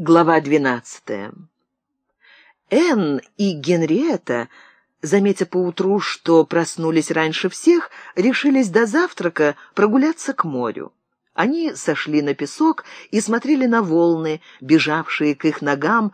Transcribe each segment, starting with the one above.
Глава двенадцатая. Энн и Генриетта, заметя поутру, что проснулись раньше всех, решились до завтрака прогуляться к морю. Они сошли на песок и смотрели на волны, бежавшие к их ногам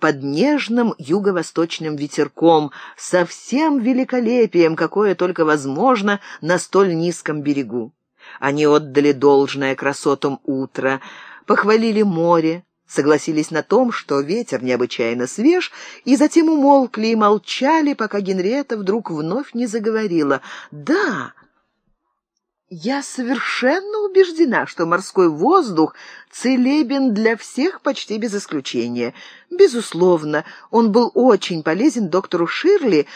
под нежным юго-восточным ветерком, со всем великолепием, какое только возможно на столь низком берегу. Они отдали должное красотам утра, похвалили море, согласились на том, что ветер необычайно свеж, и затем умолкли и молчали, пока Генриетта вдруг вновь не заговорила. «Да, я совершенно убеждена, что морской воздух целебен для всех почти без исключения. Безусловно, он был очень полезен доктору Ширли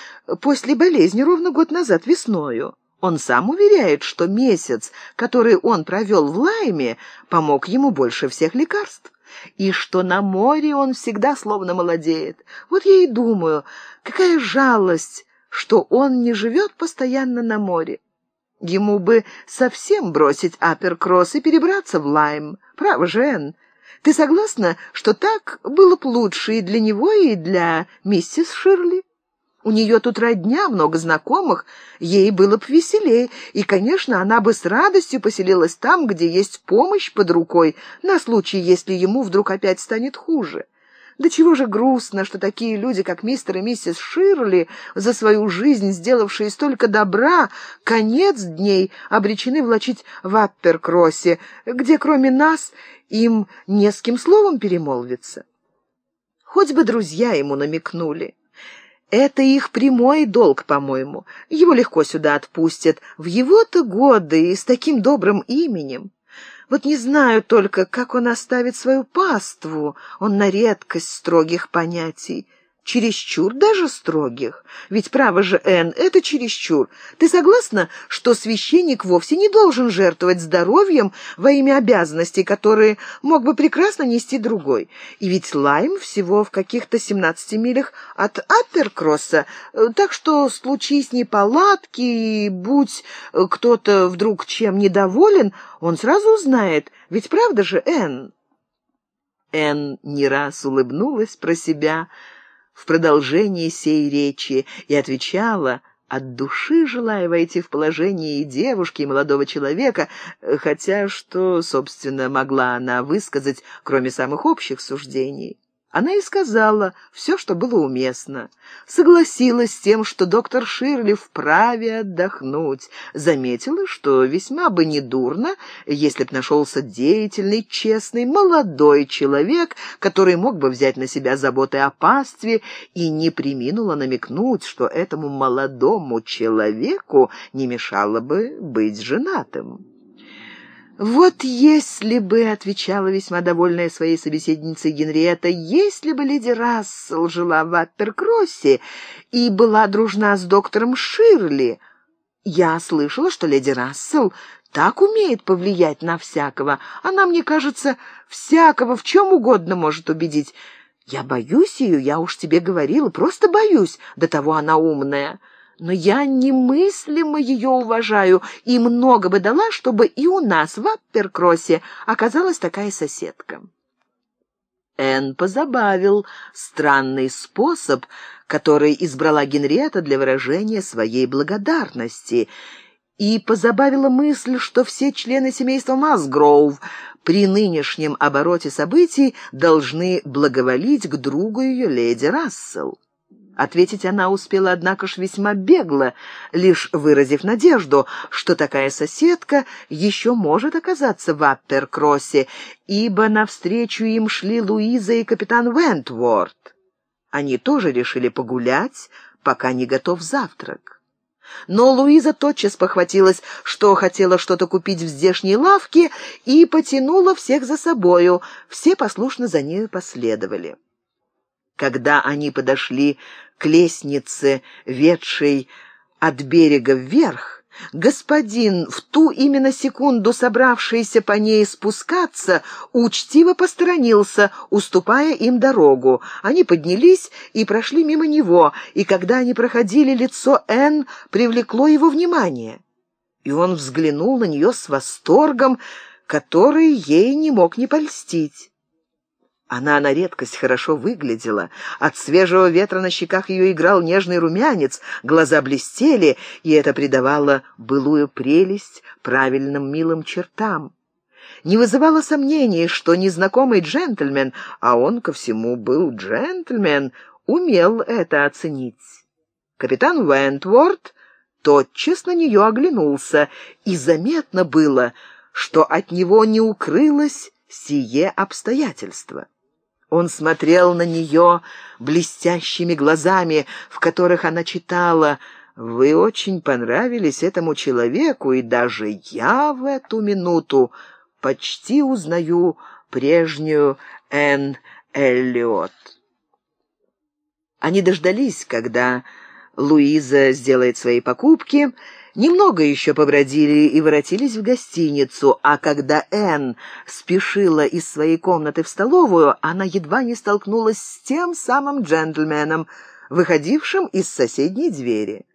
после болезни ровно год назад весною». Он сам уверяет, что месяц, который он провел в Лайме, помог ему больше всех лекарств и что на море он всегда словно молодеет. Вот я и думаю, какая жалость, что он не живет постоянно на море. Ему бы совсем бросить Аперкросс и перебраться в Лайм. Право, Жен, ты согласна, что так было бы лучше и для него, и для миссис Ширли? У нее тут родня, много знакомых, ей было бы веселей, и, конечно, она бы с радостью поселилась там, где есть помощь под рукой, на случай, если ему вдруг опять станет хуже. Да чего же грустно, что такие люди, как мистер и миссис Ширли, за свою жизнь сделавшие столько добра, конец дней обречены влачить в Апперкроссе, где кроме нас им не с кем словом перемолвиться. Хоть бы друзья ему намекнули. Это их прямой долг, по-моему. Его легко сюда отпустят. В его-то годы и с таким добрым именем. Вот не знаю только, как он оставит свою паству. Он на редкость строгих понятий чересчур даже строгих. Ведь, право же, Энн, это чересчур. Ты согласна, что священник вовсе не должен жертвовать здоровьем во имя обязанностей, которые мог бы прекрасно нести другой? И ведь Лайм всего в каких-то семнадцати милях от Апперкросса, так что случись неполадки и будь кто-то вдруг чем недоволен, он сразу узнает. Ведь правда же, Энн? Энн не раз улыбнулась про себя, — в продолжении сей речи и отвечала, от души желая войти в положение и девушки, и молодого человека, хотя что, собственно, могла она высказать, кроме самых общих суждений. Она и сказала все, что было уместно. Согласилась с тем, что доктор Ширли вправе отдохнуть. Заметила, что весьма бы недурно, если б нашелся деятельный, честный, молодой человек, который мог бы взять на себя заботы о пастве, и не приминула намекнуть, что этому молодому человеку не мешало бы быть женатым. «Вот если бы», — отвечала весьма довольная своей собеседницей Генриетта, «если бы леди Рассел жила в Апперкроссе и была дружна с доктором Ширли, я слышала, что леди Рассел так умеет повлиять на всякого. Она, мне кажется, всякого в чем угодно может убедить. Я боюсь ее, я уж тебе говорила, просто боюсь, до того она умная» но я немыслимо ее уважаю и много бы дала, чтобы и у нас в Апперкроссе оказалась такая соседка». Энн позабавил странный способ, который избрала Генриетта для выражения своей благодарности, и позабавила мысль, что все члены семейства Масгроув при нынешнем обороте событий должны благоволить к другу ее леди Рассел. Ответить она успела, однако ж, весьма бегло, лишь выразив надежду, что такая соседка еще может оказаться в Апперкроссе, ибо навстречу им шли Луиза и капитан Вентворд. Они тоже решили погулять, пока не готов завтрак. Но Луиза тотчас похватилась, что хотела что-то купить в здешней лавке, и потянула всех за собою. Все послушно за нею последовали. Когда они подошли к лестнице, ведшей от берега вверх, господин, в ту именно секунду собравшийся по ней спускаться, учтиво посторонился, уступая им дорогу. Они поднялись и прошли мимо него, и когда они проходили, лицо Энн привлекло его внимание. И он взглянул на нее с восторгом, который ей не мог не польстить. Она на редкость хорошо выглядела. От свежего ветра на щеках ее играл нежный румянец, глаза блестели, и это придавало былую прелесть правильным милым чертам. Не вызывало сомнений, что незнакомый джентльмен, а он ко всему был джентльмен, умел это оценить. Капитан Вентворд тотчас на нее оглянулся, и заметно было, что от него не укрылось сие обстоятельство. Он смотрел на нее блестящими глазами, в которых она читала «Вы очень понравились этому человеку, и даже я в эту минуту почти узнаю прежнюю Энн Эллиот». Они дождались, когда Луиза сделает свои покупки, Немного еще побродили и воротились в гостиницу, а когда Энн спешила из своей комнаты в столовую, она едва не столкнулась с тем самым джентльменом, выходившим из соседней двери.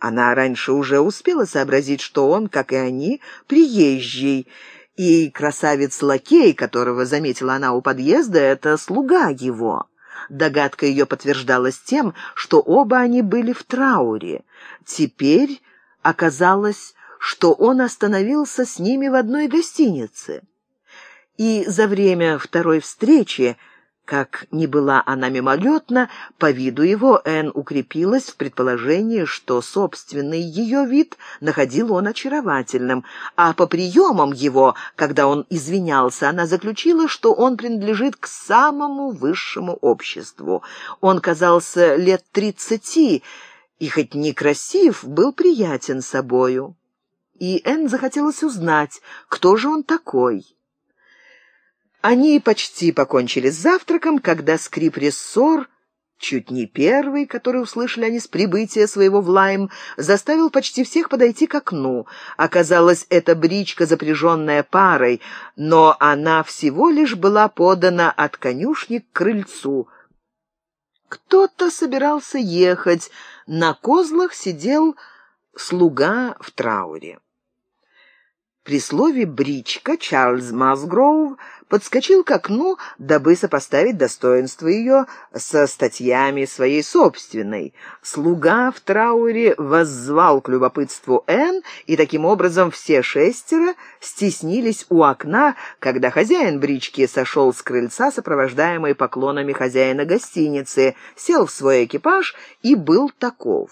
Она раньше уже успела сообразить, что он, как и они, приезжий, и красавец-лакей, которого заметила она у подъезда, это слуга его. Догадка ее подтверждалась тем, что оба они были в трауре. Теперь Оказалось, что он остановился с ними в одной гостинице. И за время второй встречи, как ни была она мимолетна, по виду его Энн укрепилась в предположении, что собственный ее вид находил он очаровательным, а по приемам его, когда он извинялся, она заключила, что он принадлежит к самому высшему обществу. Он казался лет тридцати, и хоть некрасив, был приятен собою. И Энн захотелось узнать, кто же он такой. Они почти покончили с завтраком, когда скрип рессор, чуть не первый, который услышали они с прибытия своего в Лайм, заставил почти всех подойти к окну. Оказалось, это бричка, запряженная парой, но она всего лишь была подана от конюшни к крыльцу — кто-то собирался ехать, на козлах сидел слуга в трауре. При слове «бричка» Чарльз Масгроув подскочил к окну, дабы сопоставить достоинство ее со статьями своей собственной. Слуга в трауре воззвал к любопытству Энн, и таким образом все шестеро стеснились у окна, когда хозяин брички сошел с крыльца, сопровождаемый поклонами хозяина гостиницы, сел в свой экипаж и был таков.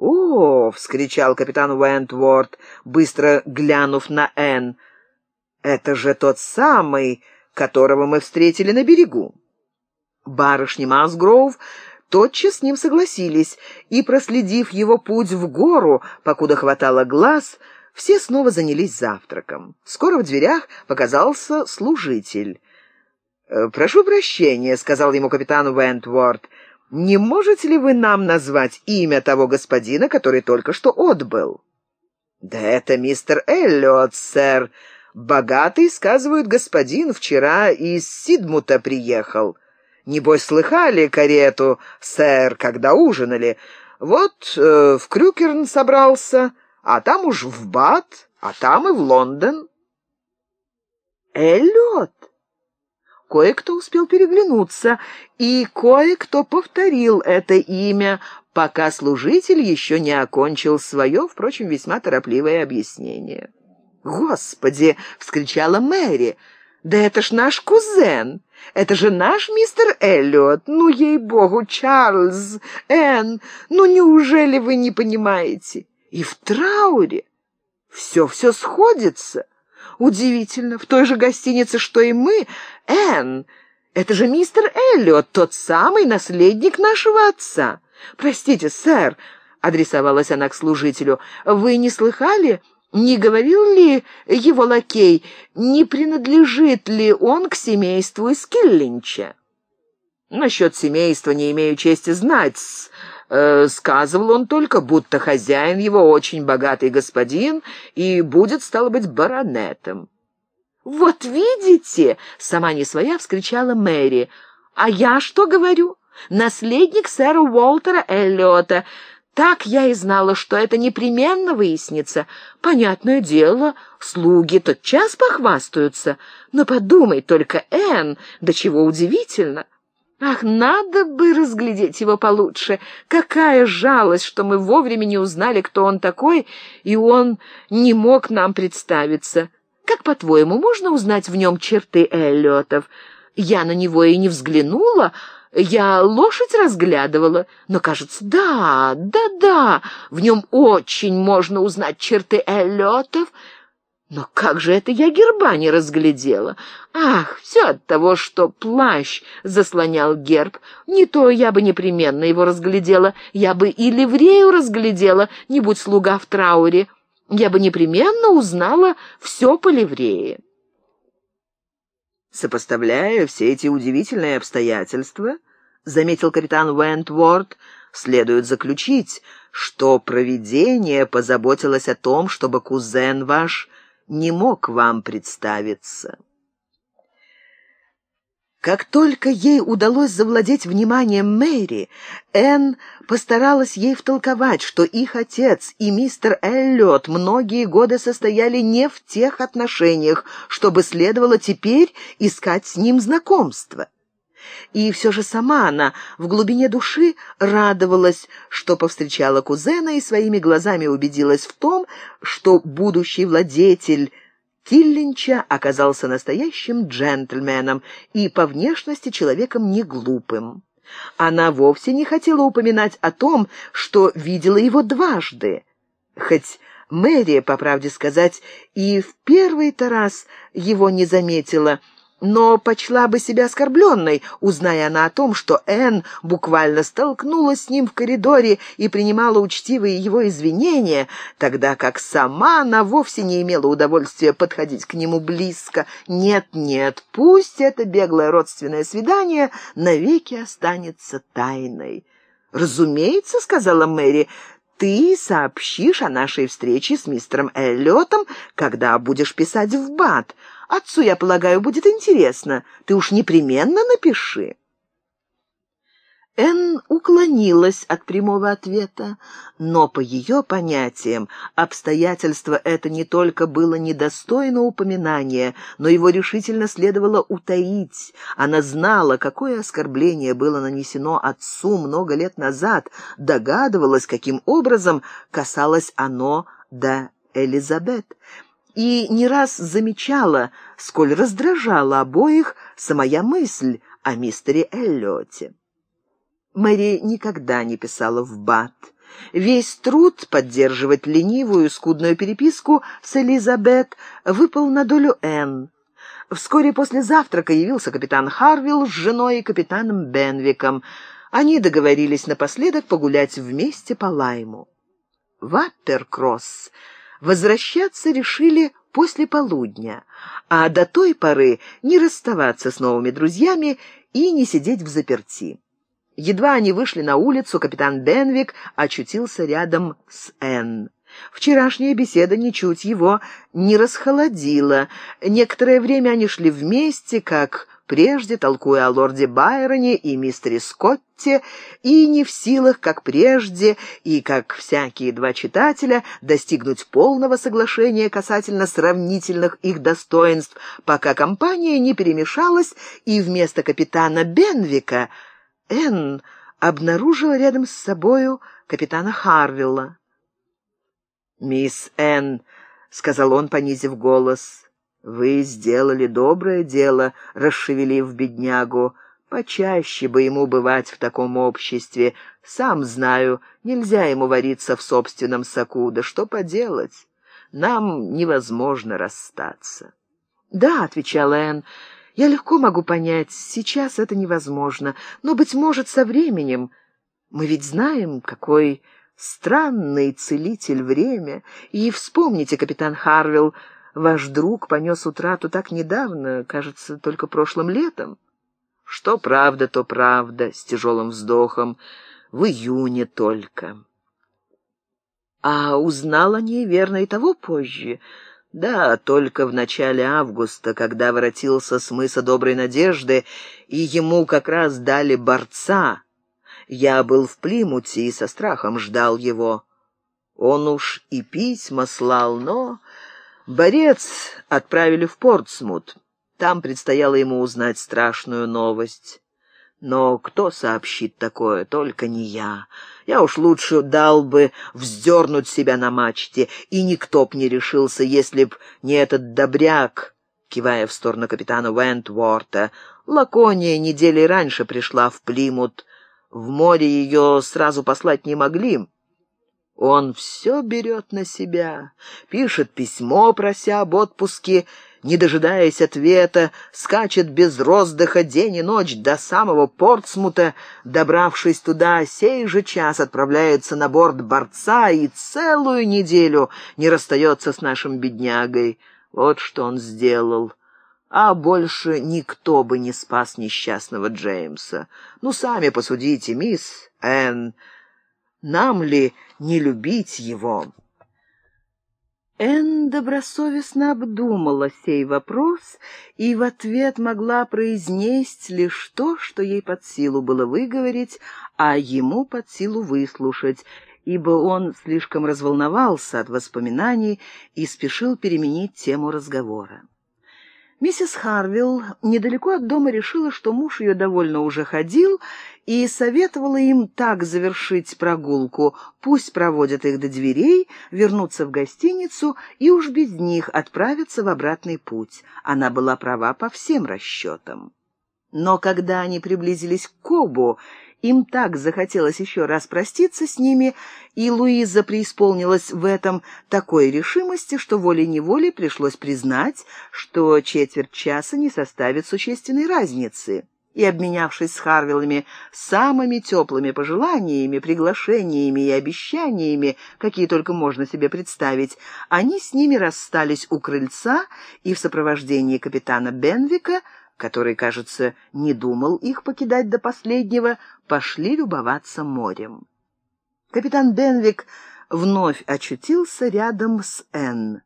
«О!» — вскричал капитан Уэнтворд, быстро глянув на Энн. «Это же тот самый, которого мы встретили на берегу». Барышни Масгроув тотчас с ним согласились, и, проследив его путь в гору, покуда хватало глаз, все снова занялись завтраком. Скоро в дверях показался служитель. «Э, «Прошу прощения», — сказал ему капитан Вентворд, — не можете ли вы нам назвать имя того господина, который только что отбыл?» «Да это мистер Эллиот, сэр. Богатый, сказывают, господин вчера из Сидмута приехал. Небось, слыхали карету, сэр, когда ужинали? Вот э, в Крюкерн собрался, а там уж в Бат, а там и в Лондон». «Эллиот?» Кое-кто успел переглянуться, и кое-кто повторил это имя, пока служитель еще не окончил свое, впрочем, весьма торопливое объяснение. «Господи!» — вскричала Мэри. «Да это ж наш кузен! Это же наш мистер Эллиот! Ну, ей-богу, Чарльз, Энн, ну неужели вы не понимаете? И в трауре все-все сходится!» Удивительно, в той же гостинице, что и мы. Энн, это же мистер Эллиот, тот самый наследник нашего отца. Простите, сэр, адресовалась она к служителю, вы не слыхали, не говорил ли его лакей, не принадлежит ли он к семейству из Киллинча? Насчет семейства не имею чести знать, Э, сказывал он только, будто хозяин его очень богатый господин и будет, стало быть, баронетом. «Вот видите!» — сама не своя вскричала Мэри. «А я что говорю? Наследник сэра Уолтера Эллиота. Так я и знала, что это непременно выяснится. Понятное дело, слуги тот час похвастаются. Но подумай только, Энн, до чего удивительно. Ах, надо бы разглядеть его получше. Какая жалость, что мы вовремя не узнали, кто он такой, и он не мог нам представиться. Как, по-твоему, можно узнать в нем черты Эллиотов? Я на него и не взглянула, я лошадь разглядывала, но, кажется, да, да-да, в нем очень можно узнать черты Эллиотов, но как же это я герба не разглядела? Ах, все от того, что плащ заслонял герб. Не то я бы непременно его разглядела, я бы и ливрею разглядела, не будь слуга в трауре. Я бы непременно узнала все по ливрее. Сопоставляя все эти удивительные обстоятельства, заметил капитан Уэнтворд, следует заключить, что провидение позаботилось о том, чтобы кузен ваш не мог вам представиться. Как только ей удалось завладеть вниманием Мэри, Энн постаралась ей втолковать, что их отец и мистер Эллиот многие годы состояли не в тех отношениях, чтобы следовало теперь искать с ним знакомство. И все же сама она в глубине души радовалась, что повстречала кузена и своими глазами убедилась в том, что будущий владетель Киллинча оказался настоящим джентльменом и по внешности человеком не глупым. Она вовсе не хотела упоминать о том, что видела его дважды. Хоть Мэри, по правде сказать, и в первый-то раз его не заметила — но почла бы себя оскорбленной, узная она о том, что Энн буквально столкнулась с ним в коридоре и принимала учтивые его извинения, тогда как сама она вовсе не имела удовольствия подходить к нему близко. Нет-нет, пусть это беглое родственное свидание навеки останется тайной. «Разумеется», — сказала Мэри, — «ты сообщишь о нашей встрече с мистером Эллиотом, когда будешь писать в БАТ». Отцу, я полагаю, будет интересно. Ты уж непременно напиши». Энн уклонилась от прямого ответа, но по ее понятиям обстоятельство это не только было недостойно упоминания, но его решительно следовало утаить. Она знала, какое оскорбление было нанесено отцу много лет назад, догадывалась, каким образом касалось оно до Элизабет и не раз замечала, сколь раздражала обоих самая мысль о мистере Эллиоте. Мэри никогда не писала в бат. Весь труд поддерживать ленивую, скудную переписку с Элизабет выпал на долю Энн. Вскоре после завтрака явился капитан Харвилл с женой и капитаном Бенвиком. Они договорились напоследок погулять вместе по Лайму. В Апперкросс Возвращаться решили после полудня, а до той поры не расставаться с новыми друзьями и не сидеть в заперти. Едва они вышли на улицу, капитан Бенвик очутился рядом с Энн. Вчерашняя беседа ничуть его не расхолодила. Некоторое время они шли вместе, как прежде, толкуя о лорде Байроне и мистере Скотте, и не в силах, как прежде, и как всякие два читателя, достигнуть полного соглашения касательно сравнительных их достоинств, пока компания не перемешалась, и вместо капитана Бенвика Энн обнаружила рядом с собою капитана Харвилла. «Мисс Энн», — сказал он, понизив голос, — вы сделали доброе дело, расшевелив беднягу. Почаще бы ему бывать в таком обществе. Сам знаю, нельзя ему вариться в собственном соку. Да что поделать? Нам невозможно расстаться. «Да», — отвечала Энн, — «я легко могу понять, сейчас это невозможно, но, быть может, со временем. Мы ведь знаем, какой странный целитель время. И вспомните, капитан Харвилл, Ваш друг понес утрату так недавно, кажется, только прошлым летом. Что правда, то правда, с тяжелым вздохом, в июне только. А узнал о ней, верно, и того позже. Да, только в начале августа, когда воротился с мыса Доброй Надежды, и ему как раз дали борца. Я был в Плимуте и со страхом ждал его. Он уж и письма слал, но... Борец отправили в Портсмут. Там предстояло ему узнать страшную новость. Но кто сообщит такое? Только не я. Я уж лучше дал бы вздернуть себя на мачте, и никто б не решился, если б не этот добряк, кивая в сторону капитана Вентворта. Лакония недели раньше пришла в Плимут. В море ее сразу послать не могли. Он все берет на себя, пишет письмо, прося об отпуске, не дожидаясь ответа, скачет без роздыха день и ночь до самого Портсмута, добравшись туда, сей же час отправляется на борт борца и целую неделю не расстается с нашим беднягой. Вот что он сделал. А больше никто бы не спас несчастного Джеймса. Ну, сами посудите, мисс Энн, нам ли не любить его?» Энн добросовестно обдумала сей вопрос и в ответ могла произнести лишь то, что ей под силу было выговорить, а ему под силу выслушать, ибо он слишком разволновался от воспоминаний и спешил переменить тему разговора. Миссис Харвилл недалеко от дома решила, что муж ее довольно уже ходил, и советовала им так завершить прогулку. Пусть проводят их до дверей, вернутся в гостиницу и уж без них отправятся в обратный путь. Она была права по всем расчетам. Но когда они приблизились к Кобу, им так захотелось еще раз проститься с ними, и Луиза преисполнилась в этом такой решимости, что волей-неволей пришлось признать, что четверть часа не составит существенной разницы. И, обменявшись с Харвиллами самыми теплыми пожеланиями, приглашениями и обещаниями, какие только можно себе представить, они с ними расстались у крыльца и в сопровождении капитана Бенвика который, кажется, не думал их покидать до последнего, пошли любоваться морем. Капитан Бенвик вновь очутился рядом с Энн.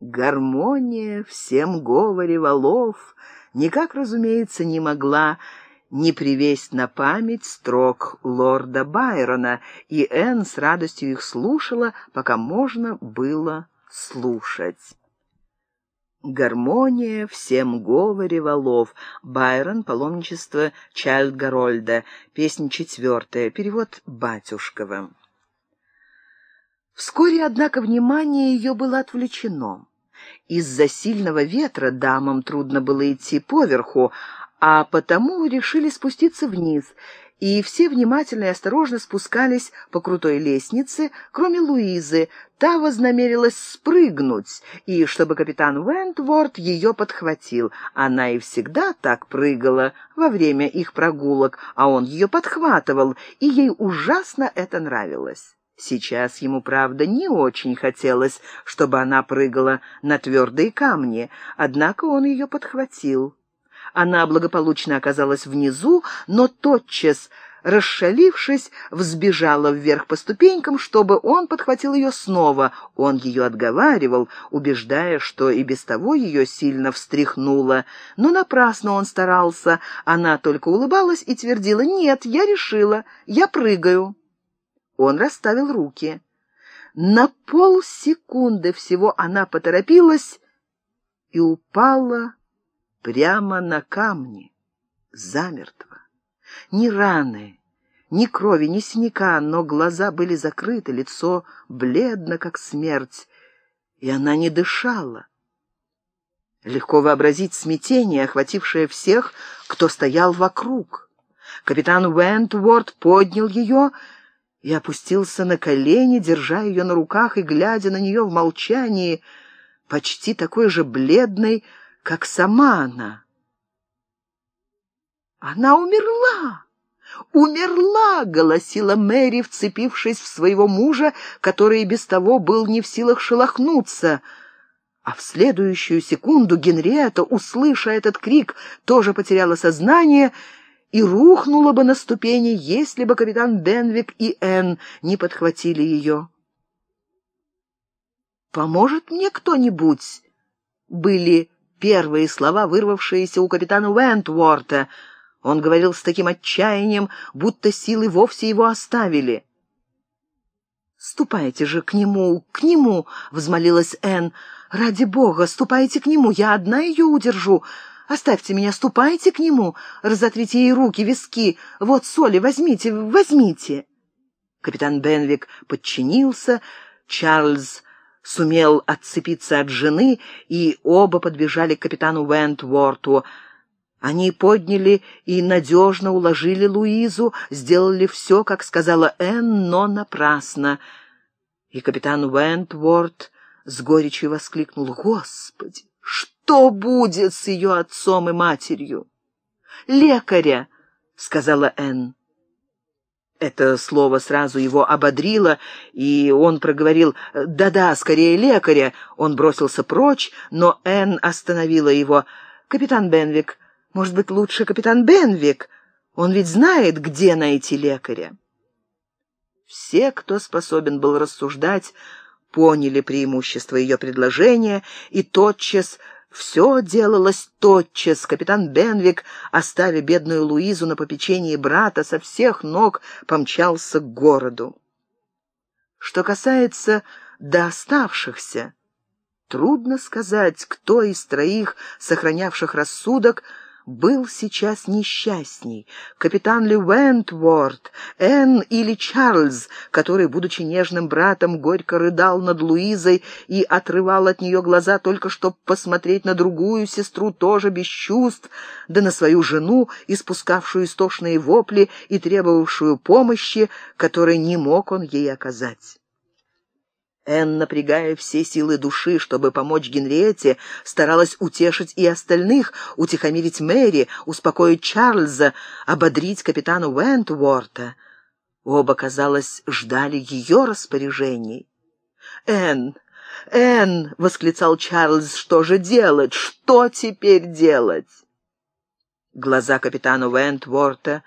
Гармония всем говоре валов никак, разумеется, не могла не привесть на память строк лорда Байрона, и Энн с радостью их слушала, пока можно было слушать. Гармония всем говоре валов. Байрон, паломничество Чайльд Гарольда. Песня четвертая. Перевод Батюшкова. Вскоре, однако, внимание ее было отвлечено. Из-за сильного ветра дамам трудно было идти поверху, а потому решили спуститься вниз — и все внимательно и осторожно спускались по крутой лестнице, кроме Луизы. Та вознамерилась спрыгнуть, и чтобы капитан Вентворд ее подхватил. Она и всегда так прыгала во время их прогулок, а он ее подхватывал, и ей ужасно это нравилось. Сейчас ему, правда, не очень хотелось, чтобы она прыгала на твердые камни, однако он ее подхватил. Она благополучно оказалась внизу, но тотчас, расшалившись, взбежала вверх по ступенькам, чтобы он подхватил ее снова. Он ее отговаривал, убеждая, что и без того ее сильно встряхнуло. Но напрасно он старался. Она только улыбалась и твердила «Нет, я решила, я прыгаю». Он расставил руки. На полсекунды всего она поторопилась и упала прямо на камни, замертво. Ни раны, ни крови, ни синяка, но глаза были закрыты, лицо бледно, как смерть, и она не дышала. Легко вообразить смятение, охватившее всех, кто стоял вокруг. Капитан Уэнтворд поднял ее и опустился на колени, держа ее на руках и глядя на нее в молчании, почти такой же бледной, как сама она. «Она умерла! Умерла!» — голосила Мэри, вцепившись в своего мужа, который и без того был не в силах шелохнуться. А в следующую секунду Генриетта, услыша этот крик, тоже потеряла сознание и рухнула бы на ступени, если бы капитан Бенвик и Энн не подхватили ее. «Поможет мне кто-нибудь?» были первые слова, вырвавшиеся у капитана Уэнтворта. Он говорил с таким отчаянием, будто силы вовсе его оставили. «Ступайте же к нему, к нему!» — взмолилась Энн. «Ради бога, ступайте к нему, я одна ее удержу. Оставьте меня, ступайте к нему, разотрите ей руки, виски. Вот соли, возьмите, возьмите!» Капитан Бенвик подчинился, Чарльз сумел отцепиться от жены, и оба подбежали к капитану Вентворту. Они подняли и надежно уложили Луизу, сделали все, как сказала Энн, но напрасно. И капитан Вентворт с горечью воскликнул, «Господи, что будет с ее отцом и матерью?» «Лекаря!» — сказала Энн. Это слово сразу его ободрило, и он проговорил «Да-да, скорее лекаря». Он бросился прочь, но Энн остановила его. «Капитан Бенвик, может быть, лучше капитан Бенвик? Он ведь знает, где найти лекаря». Все, кто способен был рассуждать, поняли преимущество ее предложения, и тотчас все делалось тотчас. Капитан Бенвик, оставив бедную Луизу на попечении брата, со всех ног помчался к городу. Что касается до оставшихся, трудно сказать, кто из троих, сохранявших рассудок, был сейчас несчастней. Капитан ли Вентворд, Энн или Чарльз, который, будучи нежным братом, горько рыдал над Луизой и отрывал от нее глаза только чтобы посмотреть на другую сестру, тоже без чувств, да на свою жену, испускавшую истошные вопли и требовавшую помощи, которой не мог он ей оказать. Энн, напрягая все силы души, чтобы помочь Генриете, старалась утешить и остальных, утихомирить Мэри, успокоить Чарльза, ободрить капитана Уэнтворта. Оба, казалось, ждали ее распоряжений. «Энн! Энн!» — восклицал Чарльз. «Что же делать? Что теперь делать?» Глаза капитана Уэнтворта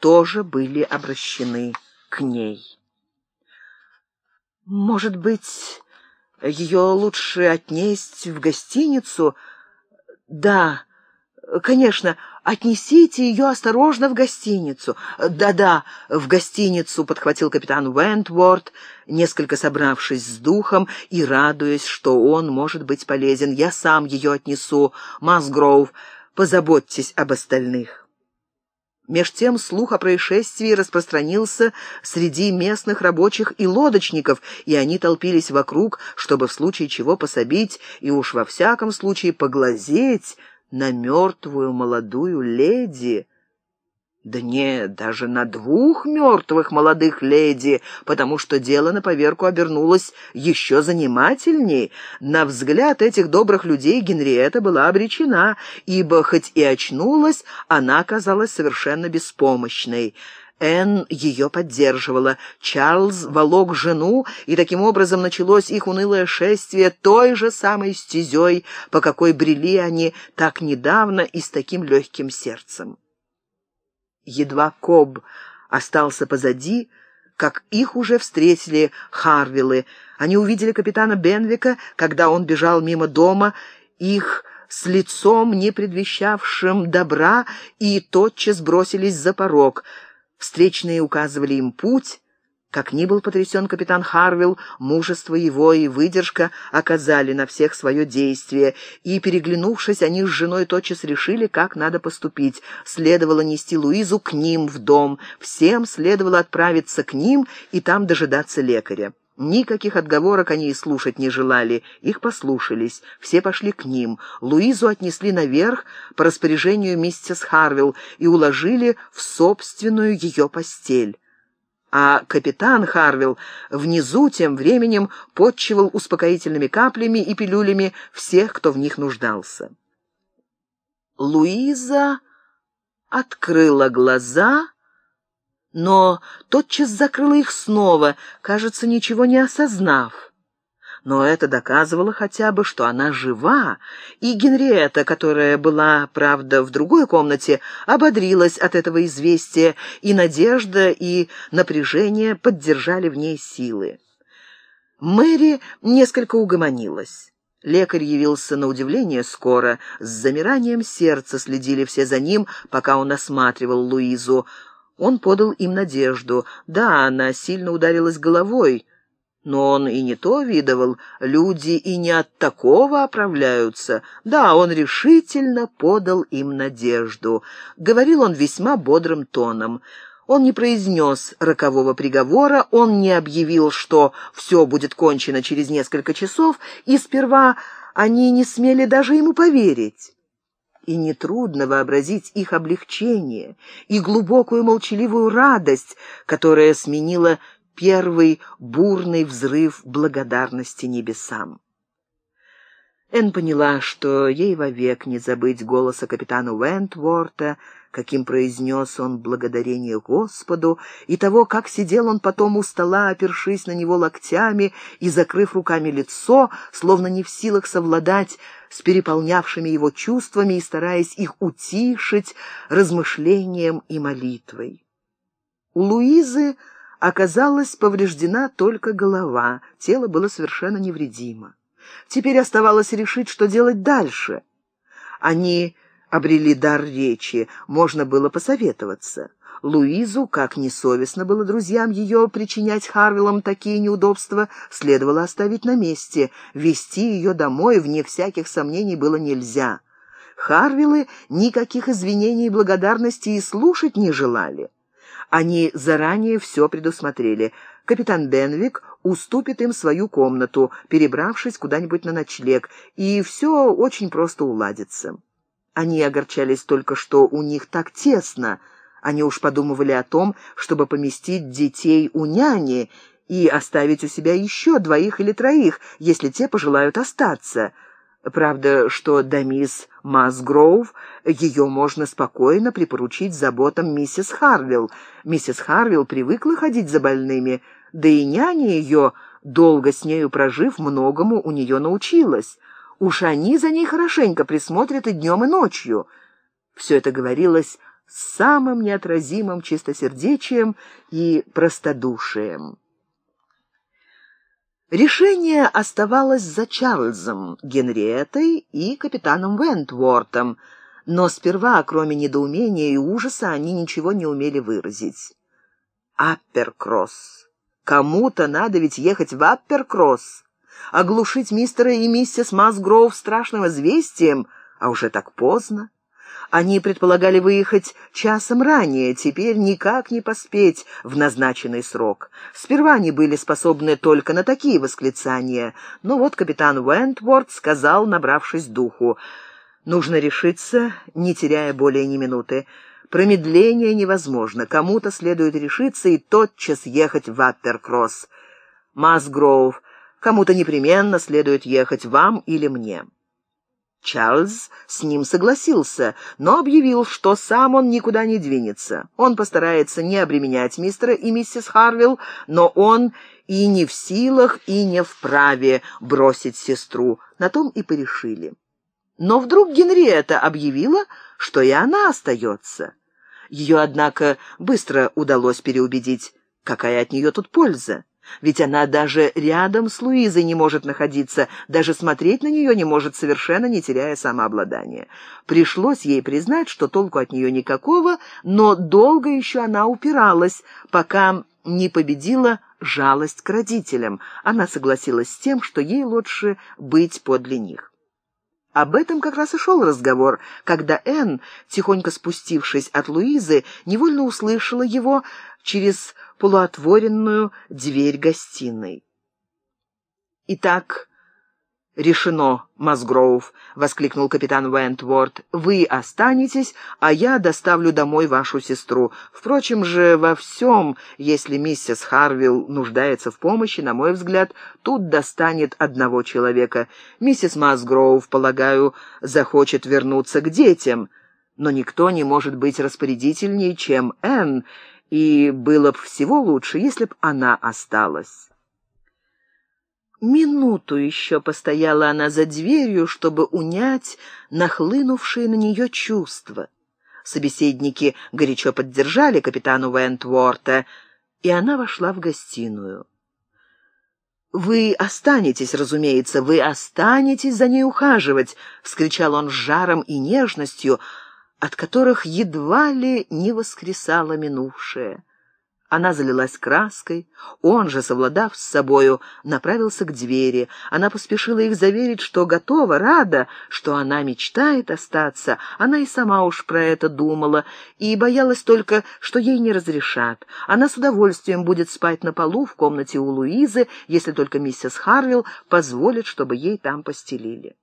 тоже были обращены к ней. Может быть, ее лучше отнесть в гостиницу? Да, конечно, отнесите ее осторожно в гостиницу. Да-да, в гостиницу, подхватил капитан Вентворд, несколько собравшись с духом и радуясь, что он может быть полезен. Я сам ее отнесу. Масгроув, позаботьтесь об остальных. Меж тем слух о происшествии распространился среди местных рабочих и лодочников, и они толпились вокруг, чтобы в случае чего пособить и уж во всяком случае поглазеть на мертвую молодую леди, да нет, даже на двух мертвых молодых леди, потому что дело на поверку обернулось еще занимательней. На взгляд этих добрых людей Генриетта была обречена, ибо, хоть и очнулась, она оказалась совершенно беспомощной. Энн ее поддерживала. Чарльз волок жену, и таким образом началось их унылое шествие той же самой стезей, по какой брели они так недавно и с таким легким сердцем. Едва Коб остался позади, как их уже встретили Харвиллы. Они увидели капитана Бенвика, когда он бежал мимо дома, их с лицом, не предвещавшим добра, и тотчас бросились за порог. Встречные указывали им путь, как ни был потрясен капитан Харвилл, мужество его и выдержка оказали на всех свое действие, и, переглянувшись, они с женой тотчас решили, как надо поступить. Следовало нести Луизу к ним в дом, всем следовало отправиться к ним и там дожидаться лекаря. Никаких отговорок они и слушать не желали, их послушались, все пошли к ним. Луизу отнесли наверх по распоряжению миссис Харвилл и уложили в собственную ее постель а капитан Харвилл внизу тем временем подчивал успокоительными каплями и пилюлями всех, кто в них нуждался. Луиза открыла глаза, но тотчас закрыла их снова, кажется, ничего не осознав но это доказывало хотя бы, что она жива, и Генриетта, которая была, правда, в другой комнате, ободрилась от этого известия, и надежда, и напряжение поддержали в ней силы. Мэри несколько угомонилась. Лекарь явился на удивление скоро. С замиранием сердца следили все за ним, пока он осматривал Луизу. Он подал им надежду. Да, она сильно ударилась головой, но он и не то видывал. Люди и не от такого оправляются. Да, он решительно подал им надежду. Говорил он весьма бодрым тоном. Он не произнес рокового приговора, он не объявил, что все будет кончено через несколько часов, и сперва они не смели даже ему поверить. И нетрудно вообразить их облегчение и глубокую молчаливую радость, которая сменила первый бурный взрыв благодарности небесам. Эн поняла, что ей вовек не забыть голоса капитана Уэнтворта, каким произнес он благодарение Господу, и того, как сидел он потом у стола, опершись на него локтями и закрыв руками лицо, словно не в силах совладать с переполнявшими его чувствами и стараясь их утишить размышлением и молитвой. У Луизы оказалась повреждена только голова, тело было совершенно невредимо. Теперь оставалось решить, что делать дальше. Они обрели дар речи, можно было посоветоваться. Луизу, как несовестно было друзьям ее причинять Харвиллам такие неудобства, следовало оставить на месте. Вести ее домой, вне всяких сомнений, было нельзя. Харвиллы никаких извинений и благодарности и слушать не желали. Они заранее все предусмотрели. Капитан Бенвик уступит им свою комнату, перебравшись куда-нибудь на ночлег, и все очень просто уладится. Они огорчались только, что у них так тесно. Они уж подумывали о том, чтобы поместить детей у няни и оставить у себя еще двоих или троих, если те пожелают остаться — Правда, что до мисс Масгроув ее можно спокойно припоручить заботам миссис Харвилл. Миссис Харвилл привыкла ходить за больными, да и няня ее, долго с нею прожив, многому у нее научилась. Уж они за ней хорошенько присмотрят и днем, и ночью. Все это говорилось с самым неотразимым чистосердечием и простодушием. Решение оставалось за Чарльзом, Генриеттой и капитаном Вентвортом, но сперва, кроме недоумения и ужаса, они ничего не умели выразить. Апперкросс. Кому-то надо ведь ехать в Апперкросс. Оглушить мистера и миссис Масгроув страшным известием, а уже так поздно. Они предполагали выехать часом ранее, теперь никак не поспеть в назначенный срок. Сперва они были способны только на такие восклицания, но вот капитан Уэнтворд сказал, набравшись духу, «Нужно решиться, не теряя более ни минуты. Промедление невозможно, кому-то следует решиться и тотчас ехать в Апперкросс. Масгроув, кому-то непременно следует ехать вам или мне». Чарльз с ним согласился, но объявил, что сам он никуда не двинется. Он постарается не обременять мистера и миссис Харвилл, но он и не в силах, и не вправе бросить сестру. На том и порешили. Но вдруг Генриетта объявила, что и она остается. Ее, однако, быстро удалось переубедить. Какая от нее тут польза? Ведь она даже рядом с Луизой не может находиться, даже смотреть на нее не может, совершенно не теряя самообладания. Пришлось ей признать, что толку от нее никакого, но долго еще она упиралась, пока не победила жалость к родителям. Она согласилась с тем, что ей лучше быть подле них. Об этом как раз и шел разговор, когда Энн, тихонько спустившись от Луизы, невольно услышала его через полуотворенную дверь гостиной. «Итак, решено, Масгроув», — воскликнул капитан Уэнтворд. «Вы останетесь, а я доставлю домой вашу сестру. Впрочем же, во всем, если миссис Харвилл нуждается в помощи, на мой взгляд, тут достанет одного человека. Миссис Масгроув, полагаю, захочет вернуться к детям» но никто не может быть распорядительнее, чем Энн, и было б всего лучше, если б она осталась. Минуту еще постояла она за дверью, чтобы унять нахлынувшие на нее чувства. Собеседники горячо поддержали капитану Вентворта, и она вошла в гостиную. «Вы останетесь, разумеется, вы останетесь за ней ухаживать!» — вскричал он с жаром и нежностью, от которых едва ли не воскресало минувшее. Она залилась краской, он же, совладав с собою, направился к двери. Она поспешила их заверить, что готова, рада, что она мечтает остаться. Она и сама уж про это думала, и боялась только, что ей не разрешат. Она с удовольствием будет спать на полу в комнате у Луизы, если только миссис Харвилл позволит, чтобы ей там постелили.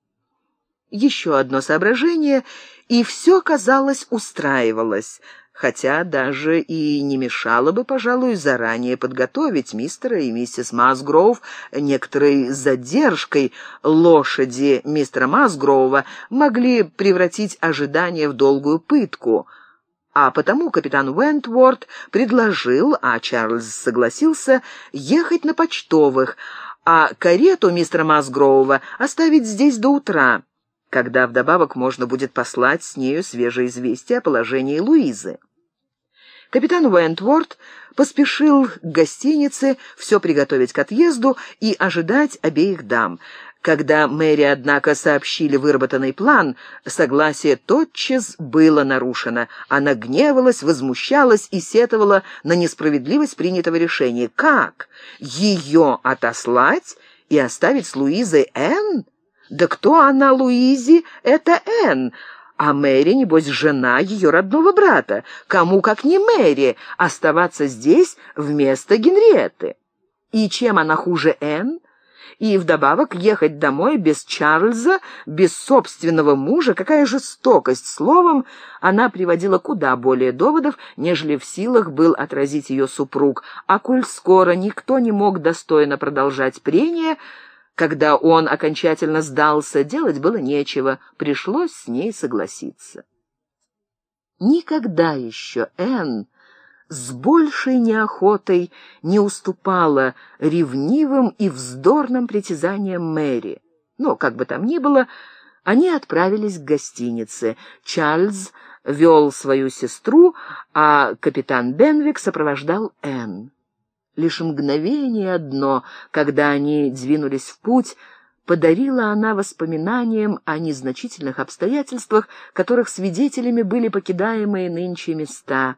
Еще одно соображение, и все, казалось, устраивалось — хотя даже и не мешало бы, пожалуй, заранее подготовить мистера и миссис Масгроув некоторой задержкой лошади мистера Масгроува могли превратить ожидание в долгую пытку. А потому капитан Уэнтворд предложил, а Чарльз согласился, ехать на почтовых, а карету мистера Масгроува оставить здесь до утра, когда вдобавок можно будет послать с нею свежее известие о положении Луизы. Капитан Уэнтворд поспешил к гостинице все приготовить к отъезду и ожидать обеих дам. Когда Мэри, однако, сообщили выработанный план, согласие тотчас было нарушено. Она гневалась, возмущалась и сетовала на несправедливость принятого решения. Как? Ее отослать и оставить с Луизой Энн? Да кто она Луизе? Это Энн. А Мэри, небось, жена ее родного брата. Кому, как не Мэри, оставаться здесь вместо Генриетты? И чем она хуже Энн? И вдобавок ехать домой без Чарльза, без собственного мужа, какая жестокость. Словом, она приводила куда более доводов, нежели в силах был отразить ее супруг. А коль скоро никто не мог достойно продолжать прения, когда он окончательно сдался, делать было нечего, пришлось с ней согласиться. Никогда еще Энн с большей неохотой не уступала ревнивым и вздорным притязаниям Мэри. Но, как бы там ни было, они отправились к гостинице. Чарльз вел свою сестру, а капитан Бенвик сопровождал Энн. Лишь мгновение одно, когда они двинулись в путь, подарила она воспоминаниям о незначительных обстоятельствах, которых свидетелями были покидаемые нынче места.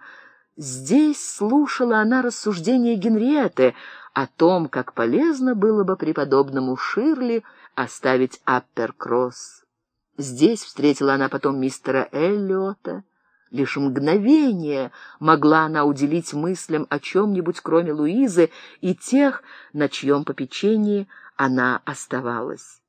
Здесь слушала она рассуждения Генриетты о том, как полезно было бы преподобному Ширли оставить Апперкросс. Здесь встретила она потом мистера Эллиота, Лишь мгновение могла она уделить мыслям о чем-нибудь, кроме Луизы и тех, на чьем попечении она оставалась.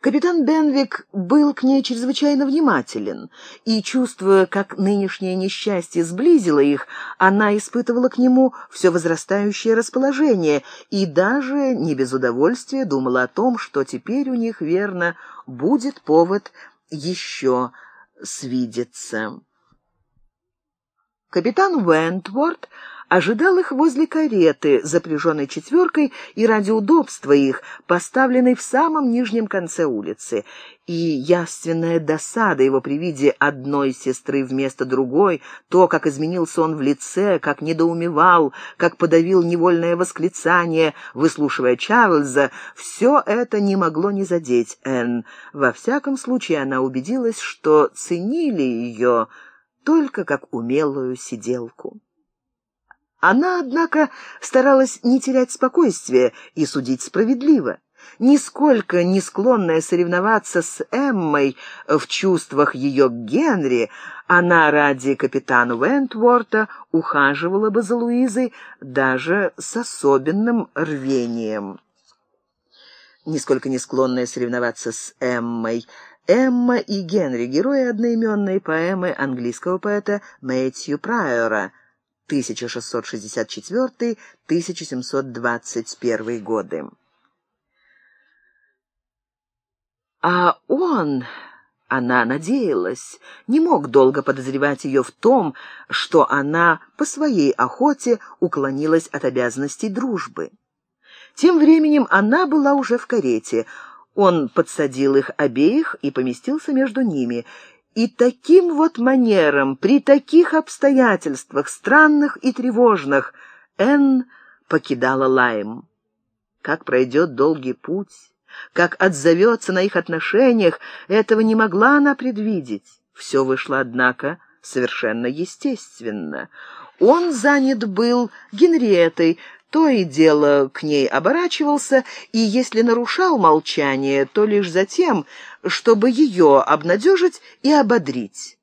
Капитан Бенвик был к ней чрезвычайно внимателен, и, чувствуя, как нынешнее несчастье сблизило их, она испытывала к нему все возрастающее расположение и даже не без удовольствия думала о том, что теперь у них, верно, будет повод еще свидеться. Капитан Уэнтворд ожидал их возле кареты, запряженной четверкой, и ради удобства их, поставленной в самом нижнем конце улицы. И яственная досада его при виде одной сестры вместо другой, то, как изменился он в лице, как недоумевал, как подавил невольное восклицание, выслушивая Чарльза, все это не могло не задеть Энн. Во всяком случае, она убедилась, что ценили ее только как умелую сиделку. Она, однако, старалась не терять спокойствия и судить справедливо. Нисколько не склонная соревноваться с Эммой в чувствах ее к Генри, она ради капитана Вентворта ухаживала бы за Луизой даже с особенным рвением. Нисколько не склонная соревноваться с Эммой, Эмма и Генри — герои одноименной поэмы английского поэта Мэтью Прайора — 1664-1721 годы. А он, она надеялась, не мог долго подозревать ее в том, что она по своей охоте уклонилась от обязанностей дружбы. Тем временем она была уже в карете. Он подсадил их обеих и поместился между ними, и таким вот манером, при таких обстоятельствах, странных и тревожных, Энн покидала Лайм. Как пройдет долгий путь, как отзовется на их отношениях, этого не могла она предвидеть. Все вышло, однако, совершенно естественно. Он занят был Генриетой, то и дело к ней оборачивался, и если нарушал молчание, то лишь за тем, чтобы ее обнадежить и ободрить.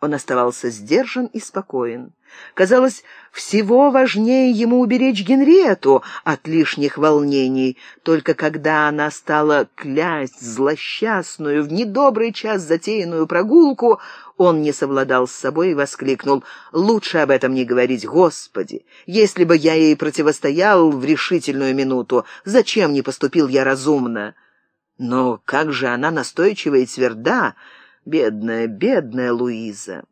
Он оставался сдержан и спокоен. Казалось, всего важнее ему уберечь Генриету от лишних волнений. Только когда она стала клясть злосчастную в недобрый час затеянную прогулку, он не совладал с собой и воскликнул «Лучше об этом не говорить, Господи! Если бы я ей противостоял в решительную минуту, зачем не поступил я разумно?» Но как же она настойчива и тверда, бедная, бедная Луиза!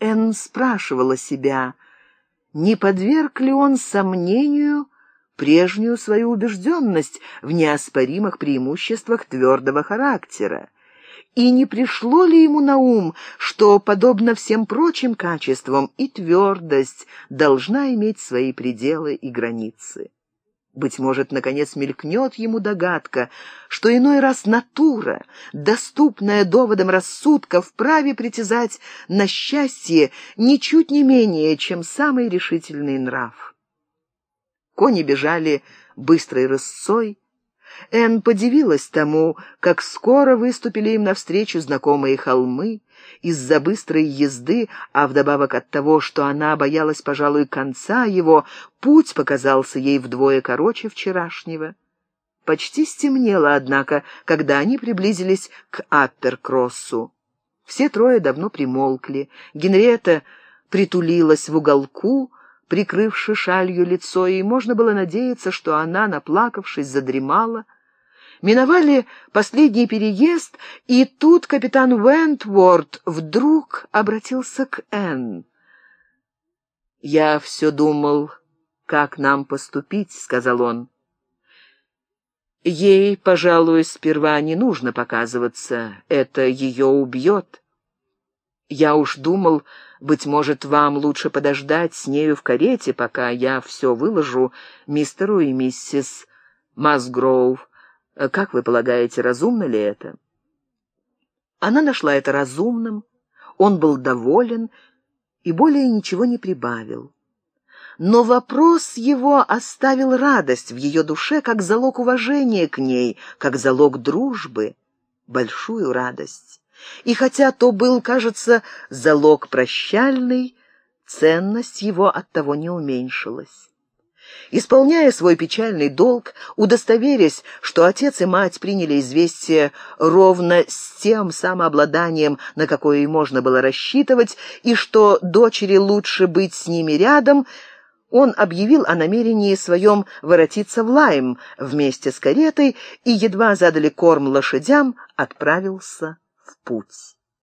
Энн спрашивала себя, не подверг ли он сомнению прежнюю свою убежденность в неоспоримых преимуществах твердого характера. И не пришло ли ему на ум, что, подобно всем прочим качествам, и твердость должна иметь свои пределы и границы? Быть может, наконец мелькнет ему догадка, что иной раз натура, доступная доводам рассудка, вправе притязать на счастье ничуть не менее, чем самый решительный нрав. Кони бежали быстрой рысцой, Энн подивилась тому, как скоро выступили им навстречу знакомые холмы. Из-за быстрой езды, а вдобавок от того, что она боялась, пожалуй, конца его, путь показался ей вдвое короче вчерашнего. Почти стемнело, однако, когда они приблизились к Апперкроссу. Все трое давно примолкли. Генриетта притулилась в уголку, прикрывши шалью лицо, и можно было надеяться, что она, наплакавшись, задремала. Миновали последний переезд, и тут капитан Уэнтворд вдруг обратился к Энн. «Я все думал, как нам поступить», — сказал он. «Ей, пожалуй, сперва не нужно показываться, это ее убьет. Я уж думал, быть может, вам лучше подождать с нею в карете, пока я все выложу мистеру и миссис Масгроув. Как вы полагаете, разумно ли это?» Она нашла это разумным, он был доволен и более ничего не прибавил. Но вопрос его оставил радость в ее душе как залог уважения к ней, как залог дружбы, большую радость. И хотя то был, кажется, залог прощальный, ценность его от того не уменьшилась. Исполняя свой печальный долг, удостоверясь, что отец и мать приняли известие ровно с тем самообладанием, на какое и можно было рассчитывать, и что дочери лучше быть с ними рядом, он объявил о намерении своем воротиться в Лайм вместе с каретой и, едва задали корм лошадям, отправился в путь.